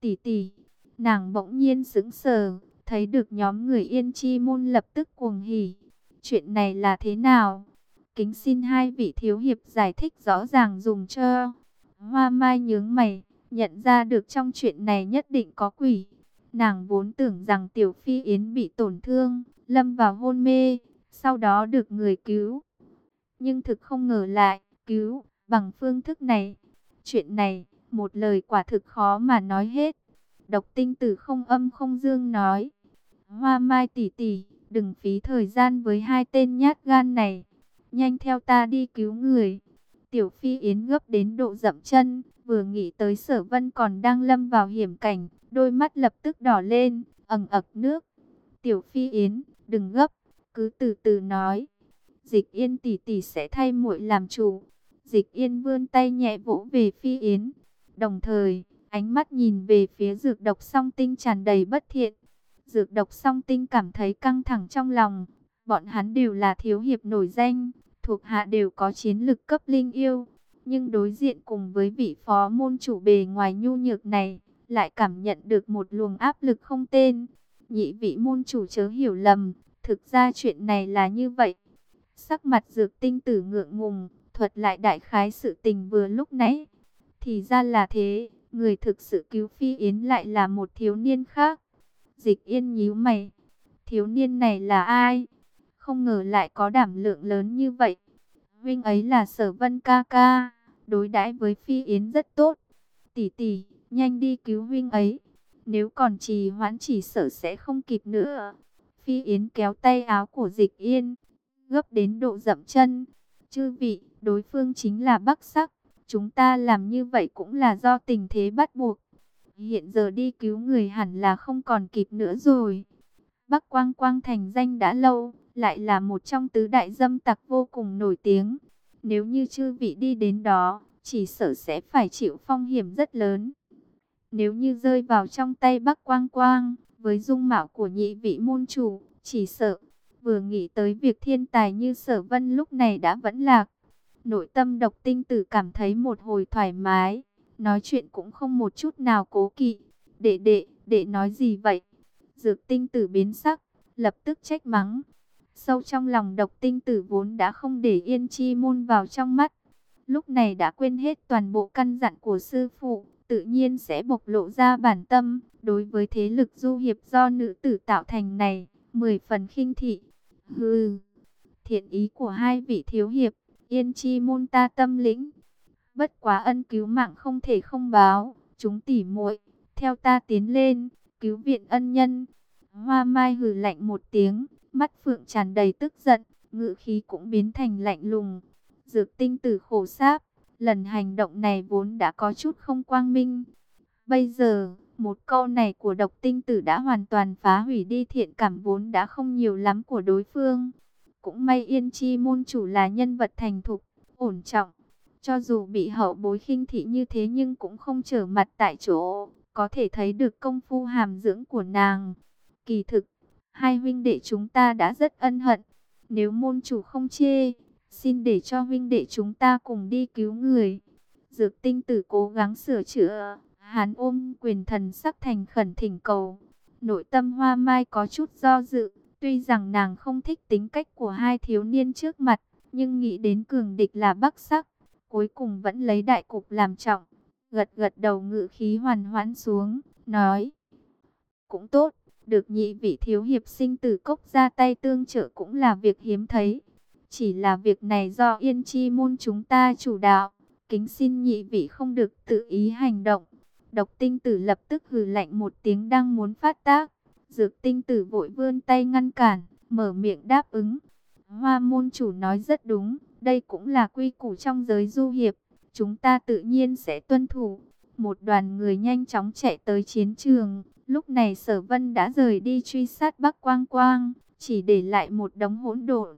Tỷ tỷ, nàng bỗng nhiên sững sờ, Thấy được nhóm người yên chi môn lập tức cuồng hỉ. Chuyện này là thế nào? Kính xin hai vị thiếu hiệp giải thích rõ ràng dùng cho. Hoa mai nhướng mày, nhận ra được trong chuyện này nhất định có quỷ. Nàng vốn tưởng rằng tiểu phi yến bị tổn thương, lâm vào hôn mê, sau đó được người cứu. Nhưng thực không ngờ lại, cứu, bằng phương thức này. Chuyện này, một lời quả thực khó mà nói hết. Độc tinh tử không âm không dương nói. Hoa mai tỷ tỷ, đừng phí thời gian với hai tên nhát gan này. Nhanh theo ta đi cứu người. Tiểu Phi Yến gấp đến độ dậm chân, vừa nghĩ tới sở vân còn đang lâm vào hiểm cảnh, đôi mắt lập tức đỏ lên, ẩn ực nước. Tiểu Phi Yến, đừng gấp, cứ từ từ nói. Dịch Yên tỷ tỷ sẽ thay muội làm chủ. Dịch Yên vươn tay nhẹ vỗ về Phi Yến, đồng thời, ánh mắt nhìn về phía dược độc song tinh tràn đầy bất thiện. Dược độc song tinh cảm thấy căng thẳng trong lòng, Bọn hắn đều là thiếu hiệp nổi danh, thuộc hạ đều có chiến lực cấp linh yêu. Nhưng đối diện cùng với vị phó môn chủ bề ngoài nhu nhược này, lại cảm nhận được một luồng áp lực không tên. Nhị vị môn chủ chớ hiểu lầm, thực ra chuyện này là như vậy. Sắc mặt dược tinh tử ngượng ngùng, thuật lại đại khái sự tình vừa lúc nãy. Thì ra là thế, người thực sự cứu Phi Yến lại là một thiếu niên khác. Dịch yên nhíu mày, thiếu niên này là ai? Không ngờ lại có đảm lượng lớn như vậy. Huynh ấy là sở vân ca ca, đối đãi với Phi Yến rất tốt. Tỷ tỷ, nhanh đi cứu huynh ấy. Nếu còn trì hoãn chỉ sợ sẽ không kịp nữa. Phi Yến kéo tay áo của dịch yên, gấp đến độ dậm chân. Chư vị, đối phương chính là Bắc Sắc. Chúng ta làm như vậy cũng là do tình thế bắt buộc. Hiện giờ đi cứu người hẳn là không còn kịp nữa rồi. Bắc Quang Quang thành danh đã lâu, lại là một trong tứ đại dâm tặc vô cùng nổi tiếng. Nếu như chư vị đi đến đó, chỉ sợ sẽ phải chịu phong hiểm rất lớn. Nếu như rơi vào trong tay Bắc Quang Quang, với dung mạo của nhị vị môn chủ, chỉ sợ, vừa nghĩ tới việc thiên tài như sở vân lúc này đã vẫn lạc. Nội tâm độc tinh tử cảm thấy một hồi thoải mái, nói chuyện cũng không một chút nào cố kỵ. Đệ đệ, đệ nói gì vậy? Dược tinh tử biến sắc, lập tức trách mắng. Sâu trong lòng độc tinh tử vốn đã không để yên chi môn vào trong mắt. Lúc này đã quên hết toàn bộ căn dặn của sư phụ, tự nhiên sẽ bộc lộ ra bản tâm. Đối với thế lực du hiệp do nữ tử tạo thành này, mười phần khinh thị. Hừ, thiện ý của hai vị thiếu hiệp, yên chi môn ta tâm lĩnh. Bất quá ân cứu mạng không thể không báo, chúng tỉ muội theo ta tiến lên, cứu viện ân nhân. Hoa mai hừ lạnh một tiếng, mắt phượng tràn đầy tức giận, ngự khí cũng biến thành lạnh lùng. Dược tinh tử khổ sáp, lần hành động này vốn đã có chút không quang minh. Bây giờ, một câu này của độc tinh tử đã hoàn toàn phá hủy đi thiện cảm vốn đã không nhiều lắm của đối phương. Cũng may yên chi môn chủ là nhân vật thành thục, ổn trọng. Cho dù bị hậu bối khinh thị như thế nhưng cũng không trở mặt tại chỗ, có thể thấy được công phu hàm dưỡng của nàng. Kỳ thực, hai huynh đệ chúng ta đã rất ân hận. Nếu môn chủ không chê, xin để cho huynh đệ chúng ta cùng đi cứu người. Dược tinh tử cố gắng sửa chữa, hắn ôm quyền thần sắc thành khẩn thỉnh cầu. Nội tâm hoa mai có chút do dự, tuy rằng nàng không thích tính cách của hai thiếu niên trước mặt, nhưng nghĩ đến cường địch là bắc sắc, cuối cùng vẫn lấy đại cục làm trọng. Gật gật đầu ngự khí hoàn hoãn xuống, nói, cũng tốt, được nhị vị thiếu hiệp sinh tử cốc ra tay tương trợ cũng là việc hiếm thấy. Chỉ là việc này do yên chi môn chúng ta chủ đạo, kính xin nhị vị không được tự ý hành động. Độc tinh tử lập tức hừ lạnh một tiếng đang muốn phát tác. Dược tinh tử vội vươn tay ngăn cản, mở miệng đáp ứng. Hoa môn chủ nói rất đúng, đây cũng là quy củ trong giới du hiệp. Chúng ta tự nhiên sẽ tuân thủ. Một đoàn người nhanh chóng chạy tới chiến trường. Lúc này sở vân đã rời đi truy sát Bắc Quang Quang, chỉ để lại một đống hỗn độn.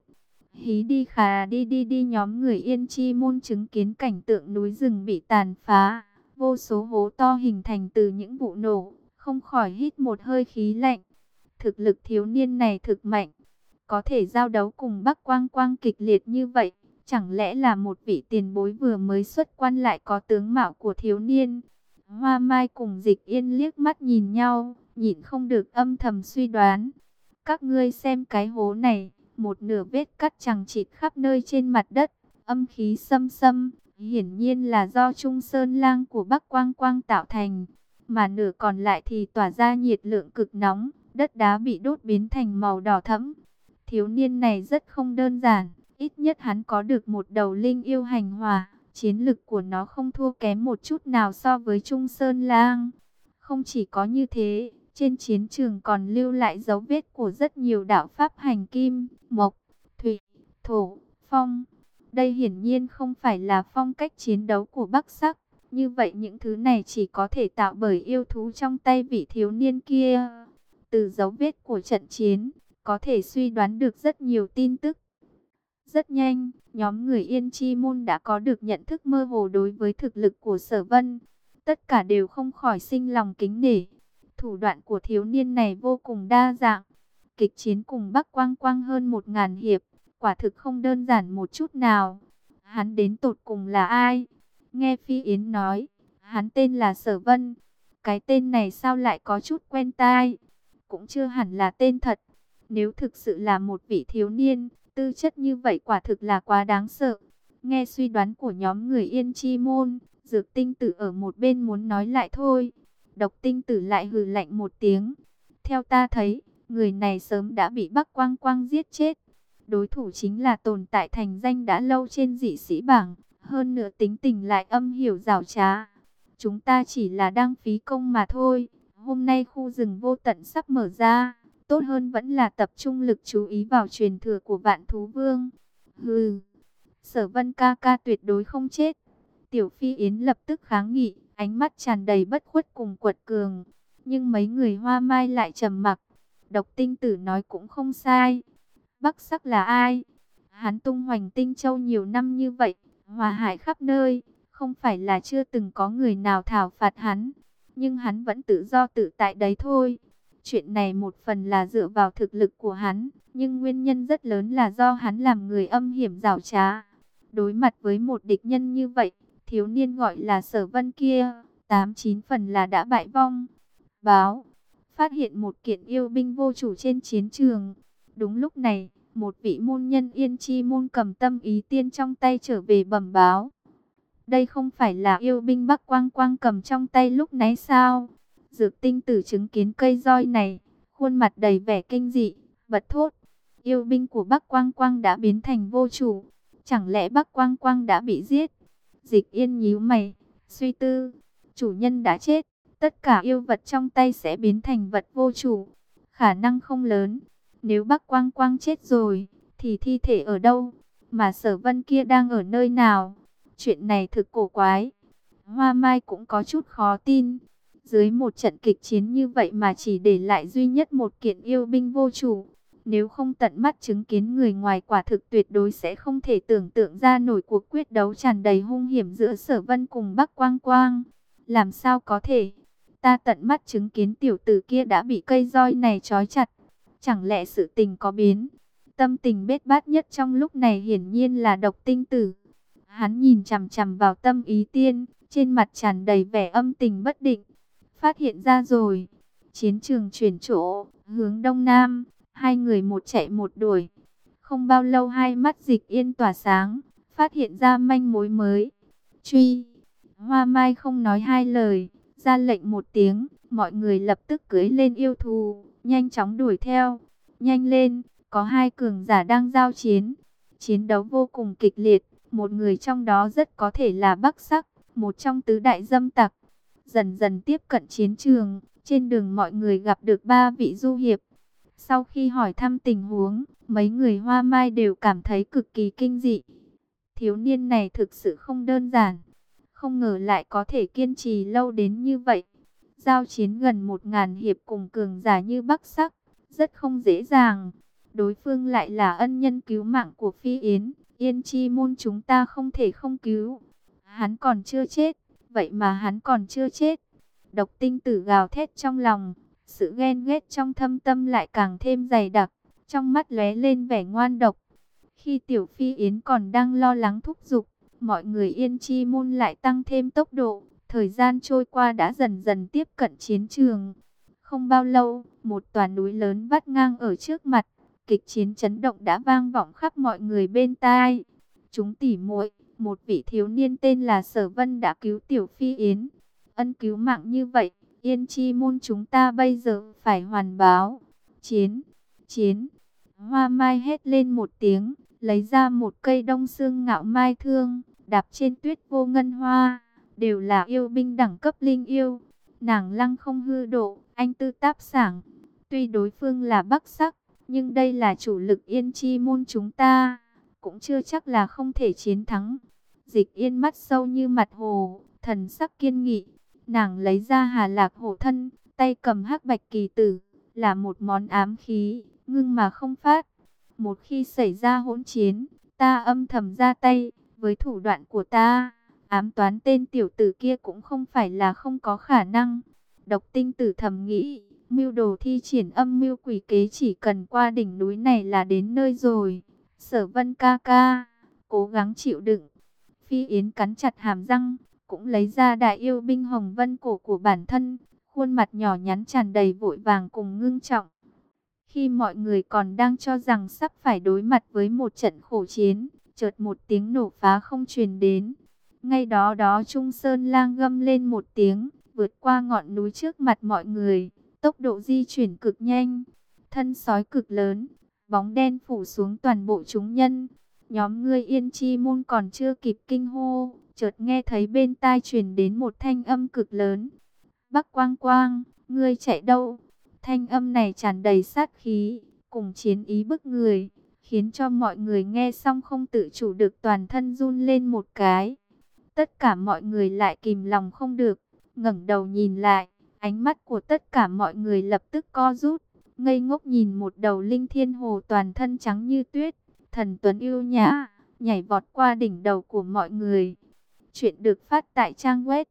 Hí đi khà đi đi đi nhóm người yên chi môn chứng kiến cảnh tượng núi rừng bị tàn phá. Vô số hố to hình thành từ những vụ nổ, không khỏi hít một hơi khí lạnh. Thực lực thiếu niên này thực mạnh, có thể giao đấu cùng Bắc Quang Quang kịch liệt như vậy. Chẳng lẽ là một vị tiền bối vừa mới xuất quan lại có tướng mạo của thiếu niên? Hoa Mai cùng Dịch Yên liếc mắt nhìn nhau, nhịn không được âm thầm suy đoán. Các ngươi xem cái hố này, một nửa vết cắt chẳng chịt khắp nơi trên mặt đất, âm khí xâm xâm, hiển nhiên là do Trung Sơn Lang của Bắc Quang Quang tạo thành, mà nửa còn lại thì tỏa ra nhiệt lượng cực nóng, đất đá bị đốt biến thành màu đỏ thẫm. Thiếu niên này rất không đơn giản, ít nhất hắn có được một đầu linh yêu hành hòa, chiến lực của nó không thua kém một chút nào so với Trung Sơn Lang. Không chỉ có như thế, trên chiến trường còn lưu lại dấu vết của rất nhiều đạo pháp hành kim, mộc, thủy, thổ, phong. Đây hiển nhiên không phải là phong cách chiến đấu của Bắc Sắc. Như vậy những thứ này chỉ có thể tạo bởi yêu thú trong tay vị thiếu niên kia. Từ dấu vết của trận chiến, có thể suy đoán được rất nhiều tin tức. Rất nhanh, nhóm người Yên Chi Môn đã có được nhận thức mơ hồ đối với thực lực của Sở Vân. Tất cả đều không khỏi sinh lòng kính nể. Thủ đoạn của thiếu niên này vô cùng đa dạng. Kịch chiến cùng Bắc Quang Quang hơn một ngàn hiệp, quả thực không đơn giản một chút nào. Hắn đến tột cùng là ai? Nghe Phi Yến nói, hắn tên là Sở Vân. Cái tên này sao lại có chút quen tai? Cũng chưa hẳn là tên thật. Nếu thực sự là một vị thiếu niên, tư chất như vậy quả thực là quá đáng sợ. Nghe suy đoán của nhóm người Yên Chi Môn, Dược Tinh Tử ở một bên muốn nói lại thôi. Độc Tinh Tử lại hừ lạnh một tiếng. Theo ta thấy, người này sớm đã bị Bắc Quang Quang giết chết. Đối thủ chính là tồn tại thành danh đã lâu trên dị sĩ bảng, hơn nữa tính tình lại âm hiểu rào trá. Chúng ta chỉ là đang phí công mà thôi. Hôm nay khu rừng vô tận sắp mở ra, tốt hơn vẫn là tập trung lực chú ý vào truyền thừa của vạn thú vương. Hừ, sở vân ca ca tuyệt đối không chết. Tiểu Phi Yến lập tức kháng nghị, ánh mắt tràn đầy bất khuất cùng quật cường. Nhưng mấy người hoa mai lại trầm mặc. Độc tinh tử nói cũng không sai. Bắc sắc là ai? Hắn tung hoành tinh châu nhiều năm như vậy, hòa hải khắp nơi. Không phải là chưa từng có người nào thảo phạt hắn. Nhưng hắn vẫn tự do tự tại đấy thôi. Chuyện này một phần là dựa vào thực lực của hắn. Nhưng nguyên nhân rất lớn là do hắn làm người âm hiểm rào trá. Đối mặt với một địch nhân như vậy, thiếu niên gọi là sở vân kia, tám chín phần là đã bại vong. Báo, phát hiện một kiện yêu binh vô chủ trên chiến trường. Đúng lúc này, một vị môn nhân yên chi môn cầm tâm ý tiên trong tay trở về bẩm báo. Đây không phải là yêu binh Bắc Quang Quang cầm trong tay lúc nãy sao? Dược tinh tử chứng kiến cây roi này, khuôn mặt đầy vẻ kinh dị, bật thốt. Yêu binh của Bắc Quang Quang đã biến thành vô chủ. Chẳng lẽ Bắc Quang Quang đã bị giết? Dịch yên nhíu mày, suy tư. Chủ nhân đã chết, tất cả yêu vật trong tay sẽ biến thành vật vô chủ. Khả năng không lớn. Nếu Bắc Quang Quang chết rồi, thì thi thể ở đâu? Mà sở vân kia đang ở nơi nào? Chuyện này thực cổ quái. Hoa Mai cũng có chút khó tin. Dưới một trận kịch chiến như vậy mà chỉ để lại duy nhất một kiện yêu binh vô chủ. Nếu không tận mắt chứng kiến người ngoài quả thực tuyệt đối sẽ không thể tưởng tượng ra nổi cuộc quyết đấu tràn đầy hung hiểm giữa sở vân cùng Bắc Quang Quang. Làm sao có thể? Ta tận mắt chứng kiến tiểu tử kia đã bị cây roi này trói chặt. Chẳng lẽ sự tình có biến? Tâm tình bết bát nhất trong lúc này hiển nhiên là độc tinh tử. Hắn nhìn chằm chằm vào tâm ý tiên, trên mặt tràn đầy vẻ âm tình bất định. Phát hiện ra rồi, chiến trường chuyển chỗ, hướng đông nam, hai người một chạy một đuổi. Không bao lâu hai mắt dịch yên tỏa sáng, phát hiện ra manh mối mới. Truy, hoa mai không nói hai lời, ra lệnh một tiếng, mọi người lập tức cưới lên yêu thù, nhanh chóng đuổi theo. Nhanh lên, có hai cường giả đang giao chiến. Chiến đấu vô cùng kịch liệt, một người trong đó rất có thể là Bắc Sắc, một trong tứ đại dâm tặc. Dần dần tiếp cận chiến trường, trên đường mọi người gặp được ba vị du hiệp. Sau khi hỏi thăm tình huống, mấy người hoa mai đều cảm thấy cực kỳ kinh dị. Thiếu niên này thực sự không đơn giản. Không ngờ lại có thể kiên trì lâu đến như vậy. Giao chiến gần một ngàn hiệp cùng cường giả như Bắc Sắc, rất không dễ dàng. Đối phương lại là ân nhân cứu mạng của Phi Yến, Yên Chi môn chúng ta không thể không cứu. Hắn còn chưa chết, vậy mà hắn còn chưa chết. Độc tinh tử gào thét trong lòng, sự ghen ghét trong thâm tâm lại càng thêm dày đặc, trong mắt lóe lên vẻ ngoan độc. Khi Tiểu Phi Yến còn đang lo lắng thúc giục, mọi người yên chi môn lại tăng thêm tốc độ. Thời gian trôi qua đã dần dần tiếp cận chiến trường. Không bao lâu, một tòa núi lớn vắt ngang ở trước mặt. Kịch chiến chấn động đã vang vọng khắp mọi người bên tai. Chúng tỉ muội, một vị thiếu niên tên là Sở Vân đã cứu Tiểu Phi Yến. Ân cứu mạng như vậy, Yên Chi môn chúng ta bây giờ phải hoàn báo. Chiến, chiến. Hoa Mai hét lên một tiếng, lấy ra một cây đông xương ngạo mai thương, đạp trên tuyết vô ngân hoa, đều là yêu binh đẳng cấp linh yêu. Nàng lăng không hư độ, anh tư táp sảng. Tuy đối phương là bắc sắc, nhưng đây là chủ lực yên chi môn chúng ta, cũng chưa chắc là không thể chiến thắng. Dịch yên mắt sâu như mặt hồ, thần sắc kiên nghị, nàng lấy ra hà lạc hổ thân, tay cầm hắc bạch kỳ tử, là một món ám khí, ngưng mà không phát. Một khi xảy ra hỗn chiến, ta âm thầm ra tay, với thủ đoạn của ta, ám toán tên tiểu tử kia cũng không phải là không có khả năng. Độc tinh tử thầm nghĩ, Mưu đồ thi triển âm mưu quỷ kế chỉ cần qua đỉnh núi này là đến nơi rồi. Sở vân ca ca, cố gắng chịu đựng. Phi Yến cắn chặt hàm răng, cũng lấy ra đại yêu binh hồng vân cổ của bản thân. Khuôn mặt nhỏ nhắn tràn đầy vội vàng cùng ngưng trọng. Khi mọi người còn đang cho rằng sắp phải đối mặt với một trận khổ chiến, chợt một tiếng nổ phá không truyền đến. Ngay đó đó Trung Sơn lang gâm lên một tiếng, vượt qua ngọn núi trước mặt mọi người, tốc độ di chuyển cực nhanh, thân sói cực lớn, bóng đen phủ xuống toàn bộ chúng nhân. Nhóm ngươi yên chi môn còn chưa kịp kinh hô, chợt nghe thấy bên tai truyền đến một thanh âm cực lớn. Bắc quang quang, ngươi chạy đâu? Thanh âm này tràn đầy sát khí, cùng chiến ý bức người, khiến cho mọi người nghe xong không tự chủ được toàn thân run lên một cái. Tất cả mọi người lại kìm lòng không được, ngẩng đầu nhìn lại, ánh mắt của tất cả mọi người lập tức co rút, ngây ngốc nhìn một đầu linh thiên hồ toàn thân trắng như tuyết, thần tuấn yêu nhã, nhảy vọt qua đỉnh đầu của mọi người. Chuyện được phát tại trang web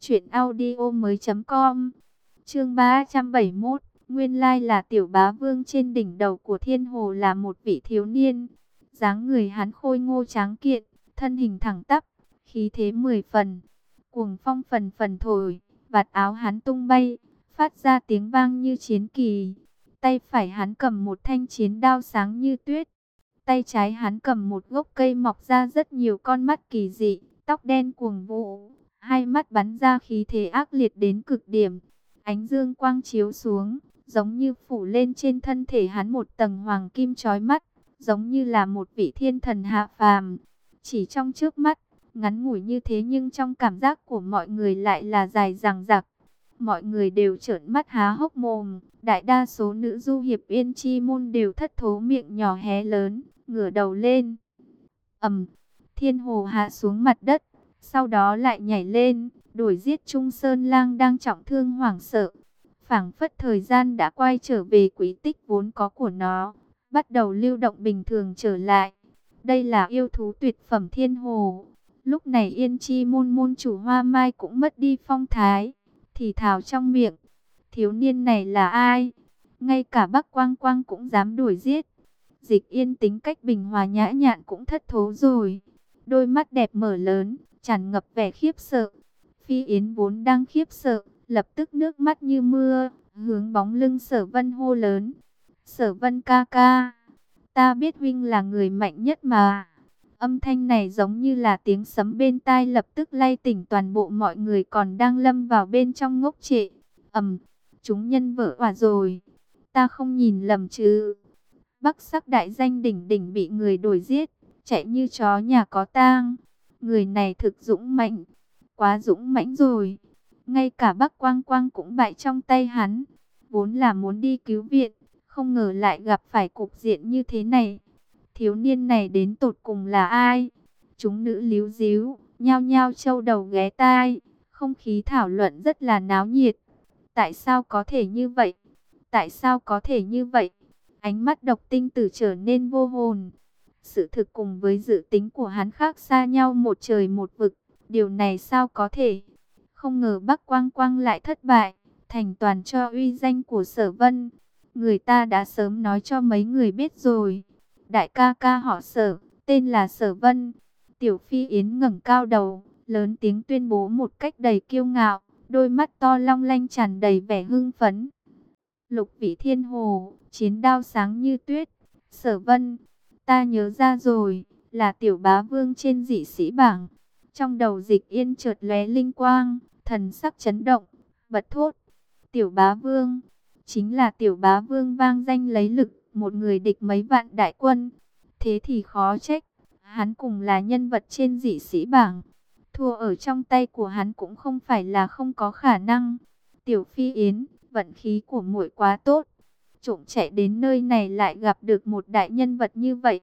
truyệnaudiomoi.com. Chương 371, nguyên lai là tiểu bá vương trên đỉnh đầu của thiên hồ là một vị thiếu niên, dáng người hắn khôi ngô tráng kiện, thân hình thẳng tắp, khí thế mười phần, cuồng phong phần phần thổi, vạt áo hắn tung bay, phát ra tiếng vang như chiến kỳ. Tay phải hắn cầm một thanh chiến đao sáng như tuyết. Tay trái hắn cầm một gốc cây mọc ra rất nhiều con mắt kỳ dị, tóc đen cuồng vũ, hai mắt bắn ra khí thế ác liệt đến cực điểm. Ánh dương quang chiếu xuống, giống như phủ lên trên thân thể hắn một tầng hoàng kim chói mắt, giống như là một vị thiên thần hạ phàm. Chỉ trong trước mắt, ngắn ngủi như thế nhưng trong cảm giác của mọi người lại là dài dằng dặc. Mọi người đều trợn mắt há hốc mồm, đại đa số nữ du hiệp yên chi môn đều thất thố miệng nhỏ hé lớn, ngửa đầu lên. ầm, thiên hồ hạ xuống mặt đất, sau đó lại nhảy lên, đuổi giết Trung Sơn Lang đang trọng thương hoảng sợ. phảng phất thời gian đã quay trở về quý tích vốn có của nó, bắt đầu lưu động bình thường trở lại. Đây là yêu thú tuyệt phẩm thiên hồ, Lúc này Yên Chi môn môn chủ Hoa Mai cũng mất đi phong thái, thì thào trong miệng, thiếu niên này là ai? Ngay cả Bắc Quang Quang cũng dám đuổi giết. Dịch Yên tính cách bình hòa nhã nhặn cũng thất thố rồi. Đôi mắt đẹp mở lớn, tràn ngập vẻ khiếp sợ. Phi Yến vốn đang khiếp sợ, lập tức nước mắt như mưa, hướng bóng lưng Sở Vân hô lớn. Sở Vân ca ca, ta biết huynh là người mạnh nhất mà. Âm thanh này giống như là tiếng sấm bên tai lập tức lay tỉnh toàn bộ mọi người còn đang lâm vào bên trong ngốc trệ. ầm, chúng nhân vỡ hòa rồi. Ta không nhìn lầm chứ. Bắc sắc đại danh đỉnh đỉnh bị người đổi giết, chạy như chó nhà có tang. Người này thực dũng mạnh, quá dũng mãnh rồi. Ngay cả Bắc Quang Quang cũng bại trong tay hắn. Vốn là muốn đi cứu viện, không ngờ lại gặp phải cục diện như thế này. Thiếu niên này đến tột cùng là ai? Chúng nữ líu díu, nhao nhao châu đầu ghé tai. Không khí thảo luận rất là náo nhiệt. Tại sao có thể như vậy? Tại sao có thể như vậy? Ánh mắt độc tinh tử trở nên vô hồn. Sự thực cùng với dự tính của hắn khác xa nhau một trời một vực. Điều này sao có thể? Không ngờ Bắc Quang Quang lại thất bại, thành toàn cho uy danh của sở vân. Người ta đã sớm nói cho mấy người biết rồi đại ca ca họ sở, tên là Sở Vân. Tiểu Phi Yến ngẩng cao đầu, lớn tiếng tuyên bố một cách đầy kiêu ngạo, đôi mắt to long lanh tràn đầy vẻ hưng phấn. Lục vị thiên hồ, chiến đao sáng như tuyết. Sở Vân, ta nhớ ra rồi, là tiểu bá vương trên dị sĩ bảng. Trong đầu dịch yên chợt lóe linh quang, thần sắc chấn động, bật thốt. Tiểu bá vương, chính là tiểu bá vương vang danh lấy lực một người địch mấy vạn đại quân. Thế thì khó trách, hắn cùng là nhân vật trên dị sĩ bảng. Thua ở trong tay của hắn cũng không phải là không có khả năng. Tiểu Phi Yến, vận khí của muội quá tốt. Trộm chạy đến nơi này lại gặp được một đại nhân vật như vậy.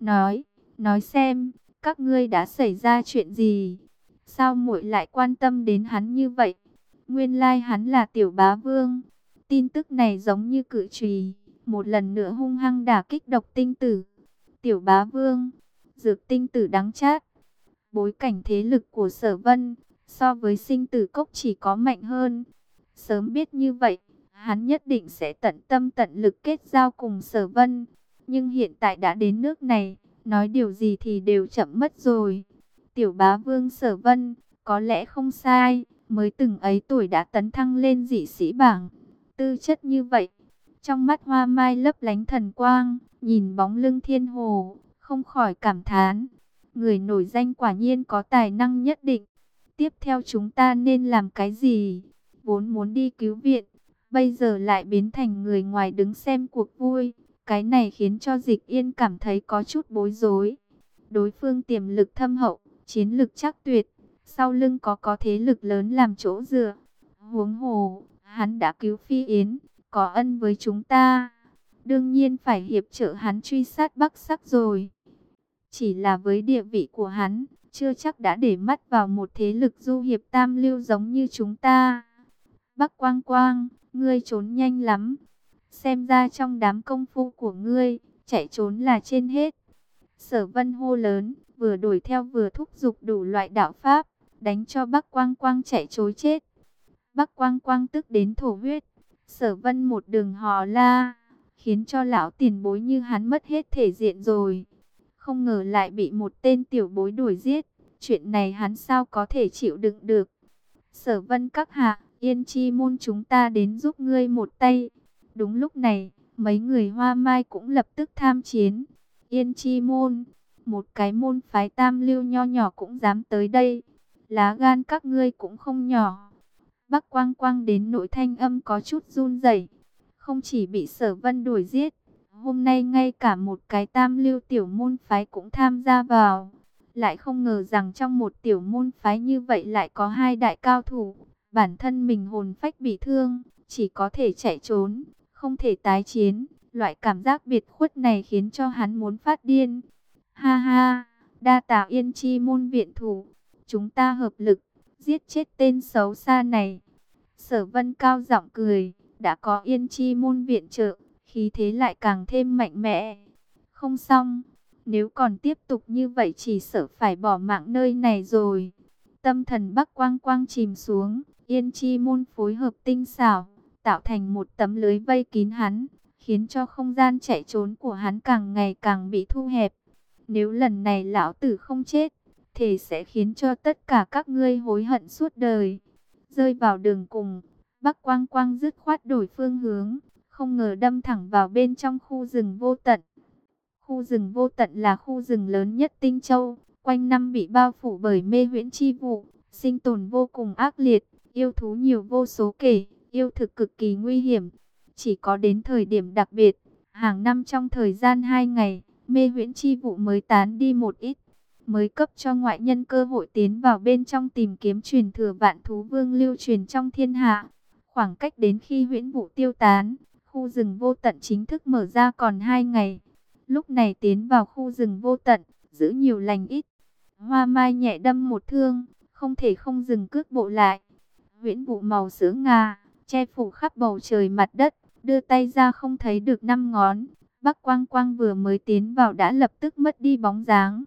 Nói, nói xem, các ngươi đã xảy ra chuyện gì? Sao muội lại quan tâm đến hắn như vậy? Nguyên lai like hắn là tiểu bá vương. Tin tức này giống như cự trùy một lần nữa hung hăng đả kích độc tinh tử. Tiểu bá vương, dược tinh tử đáng chát. Bối cảnh thế lực của sở vân, so với sinh tử cốc chỉ có mạnh hơn. Sớm biết như vậy, hắn nhất định sẽ tận tâm tận lực kết giao cùng sở vân. Nhưng hiện tại đã đến nước này, nói điều gì thì đều chậm mất rồi. Tiểu bá vương sở vân, có lẽ không sai, mới từng ấy tuổi đã tấn thăng lên dị sĩ bảng. Tư chất như vậy, trong mắt hoa mai lấp lánh thần quang, nhìn bóng lưng thiên hồ, không khỏi cảm thán. Người nổi danh quả nhiên có tài năng nhất định. Tiếp theo chúng ta nên làm cái gì? Vốn muốn đi cứu viện, bây giờ lại biến thành người ngoài đứng xem cuộc vui. Cái này khiến cho dịch yên cảm thấy có chút bối rối. Đối phương tiềm lực thâm hậu, chiến lực chắc tuyệt, sau lưng có có thế lực lớn làm chỗ dựa. Huống hồ, hắn đã cứu Phi Yến, có ân với chúng ta. Đương nhiên phải hiệp trợ hắn truy sát Bắc Sắc rồi. Chỉ là với địa vị của hắn, chưa chắc đã để mắt vào một thế lực du hiệp tam lưu giống như chúng ta. Bắc Quang Quang, ngươi trốn nhanh lắm. Xem ra trong đám công phu của ngươi, chạy trốn là trên hết. Sở vân hô lớn, vừa đuổi theo vừa thúc giục đủ loại đạo pháp, đánh cho Bắc Quang Quang chạy trối chết. Bắc Quang Quang tức đến thổ huyết, sở vân một đường hò la, khiến cho lão tiền bối như hắn mất hết thể diện rồi. Không ngờ lại bị một tên tiểu bối đuổi giết, chuyện này hắn sao có thể chịu đựng được. Sở vân các hạ, yên chi môn chúng ta đến giúp ngươi một tay. Đúng lúc này, mấy người hoa mai cũng lập tức tham chiến. Yên chi môn, một cái môn phái tam lưu nho nhỏ cũng dám tới đây. Lá gan các ngươi cũng không nhỏ. Bắc quang quang đến nội thanh âm có chút run rẩy Không chỉ bị sở vân đuổi giết, hôm nay ngay cả một cái tam lưu tiểu môn phái cũng tham gia vào. Lại không ngờ rằng trong một tiểu môn phái như vậy lại có hai đại cao thủ. Bản thân mình hồn phách bị thương, chỉ có thể chạy trốn, không thể tái chiến. Loại cảm giác biệt khuất này khiến cho hắn muốn phát điên. Ha ha, đa tạ yên chi môn viện thủ. Chúng ta hợp lực, giết chết tên xấu xa này. Sở vân cao giọng cười, đã có yên chi môn viện trợ, khí thế lại càng thêm mạnh mẽ. Không xong, nếu còn tiếp tục như vậy chỉ sợ phải bỏ mạng nơi này rồi. Tâm thần bắc quang quang chìm xuống, yên chi môn phối hợp tinh xảo, tạo thành một tấm lưới vây kín hắn, khiến cho không gian chạy trốn của hắn càng ngày càng bị thu hẹp. Nếu lần này lão tử không chết, thì sẽ khiến cho tất cả các ngươi hối hận suốt đời. Rơi vào đường cùng, Bắc Quang Quang dứt khoát đổi phương hướng, không ngờ đâm thẳng vào bên trong khu rừng vô tận. Khu rừng vô tận là khu rừng lớn nhất Tinh Châu, quanh năm bị bao phủ bởi mê huyễn chi vụ, sinh tồn vô cùng ác liệt, yêu thú nhiều vô số kể, yêu thực cực kỳ nguy hiểm. Chỉ có đến thời điểm đặc biệt, hàng năm trong thời gian 2 ngày, mê huyễn chi vụ mới tán đi một ít, mới cấp cho ngoại nhân cơ hội tiến vào bên trong tìm kiếm truyền thừa vạn thú vương lưu truyền trong thiên hạ. Khoảng cách đến khi huyễn vụ tiêu tán, khu rừng vô tận chính thức mở ra còn 2 ngày. Lúc này tiến vào khu rừng vô tận, giữ nhiều lành ít. Hoa mai nhẹ đâm một thương, không thể không dừng cước bộ lại. Huyễn vụ màu sữa ngà, che phủ khắp bầu trời mặt đất, đưa tay ra không thấy được năm ngón. Bắc Quang Quang vừa mới tiến vào đã lập tức mất đi bóng dáng.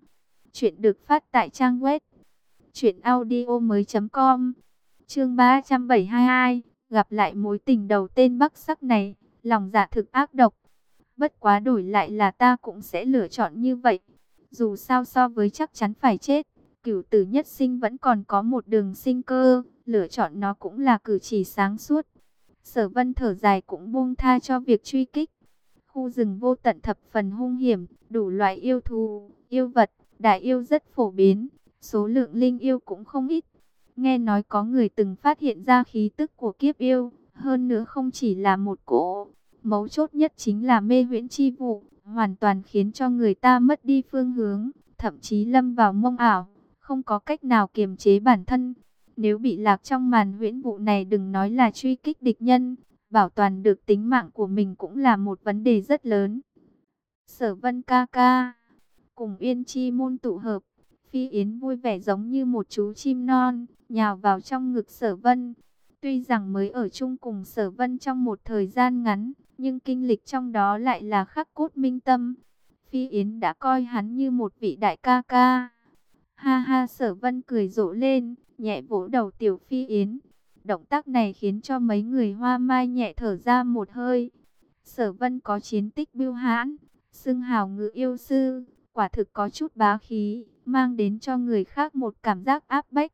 Chuyện được phát tại trang web truyệnaudiomoi.com. Chương 372, gặp lại mối tình đầu tên Bắc Sắc này, lòng dạ thực ác độc. Bất quá đổi lại là ta cũng sẽ lựa chọn như vậy. Dù sao so với chắc chắn phải chết, cửu tử nhất sinh vẫn còn có một đường sinh cơ, lựa chọn nó cũng là cử chỉ sáng suốt. Sở vân thở dài cũng buông tha cho việc truy kích. Khu rừng vô tận thập phần hung hiểm, đủ loại yêu thú, yêu vật, đại yêu rất phổ biến, số lượng linh yêu cũng không ít. Nghe nói có người từng phát hiện ra khí tức của kiếp yêu, hơn nữa không chỉ là một cỗ. Mấu chốt nhất chính là mê huyễn chi vụ, hoàn toàn khiến cho người ta mất đi phương hướng, thậm chí lâm vào mông ảo, không có cách nào kiềm chế bản thân. Nếu bị lạc trong màn huyễn vụ này đừng nói là truy kích địch nhân, bảo toàn được tính mạng của mình cũng là một vấn đề rất lớn. Sở vân ca ca, cùng yên chi môn tụ hợp, phi yến vui vẻ giống như một chú chim non, nhào vào trong ngực sở vân. Tuy rằng mới ở chung cùng sở vân trong một thời gian ngắn, nhưng kinh lịch trong đó lại là khắc cốt minh tâm. Phi Yến đã coi hắn như một vị đại ca ca. Ha ha sở vân cười rộ lên, nhẹ vỗ đầu tiểu Phi Yến. Động tác này khiến cho mấy người hoa mai nhẹ thở ra một hơi. Sở vân có chiến tích biêu hãn, xưng hào ngự yêu sư, quả thực có chút bá khí, mang đến cho người khác một cảm giác áp bách.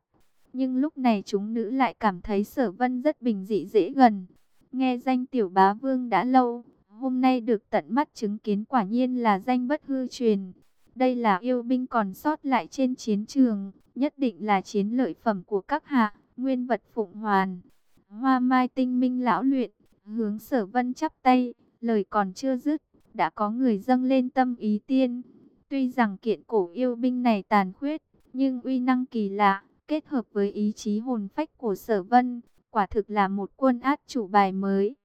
Nhưng lúc này chúng nữ lại cảm thấy sở vân rất bình dị dễ gần. Nghe danh tiểu bá vương đã lâu, hôm nay được tận mắt chứng kiến quả nhiên là danh bất hư truyền. Đây là yêu binh còn sót lại trên chiến trường, nhất định là chiến lợi phẩm của các hạ, nguyên vật phụng hoàn. Hoa mai tinh minh lão luyện, hướng sở vân chắp tay, lời còn chưa dứt, đã có người dâng lên tâm ý tiên. Tuy rằng kiện cổ yêu binh này tàn khuyết, nhưng uy năng kỳ lạ, kết hợp với ý chí hồn phách của sở vân, quả thực là một quân át chủ bài mới.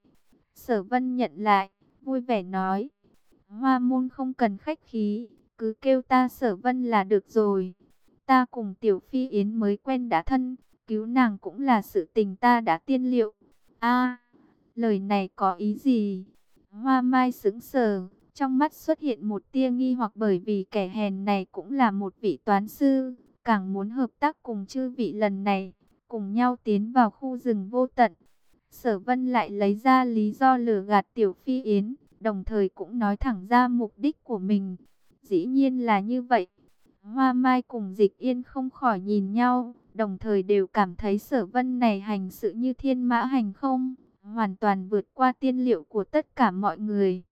Sở vân nhận lại, vui vẻ nói, hoa môn không cần khách khí, cứ kêu ta sở vân là được rồi. Ta cùng tiểu phi yến mới quen đã thân, cứu nàng cũng là sự tình ta đã tiên liệu. a lời này có ý gì? Hoa mai sững sờ, trong mắt xuất hiện một tia nghi hoặc bởi vì kẻ hèn này cũng là một vị toán sư, càng muốn hợp tác cùng chư vị lần này, cùng nhau tiến vào khu rừng vô tận. Sở Vân lại lấy ra lý do lừa gạt Tiểu Phi Yến, đồng thời cũng nói thẳng ra mục đích của mình. Dĩ nhiên là như vậy. Hoa Mai cùng Dịch Yên không khỏi nhìn nhau, đồng thời đều cảm thấy Sở Vân này hành sự như thiên mã hành không, hoàn toàn vượt qua tiên liệu của tất cả mọi người.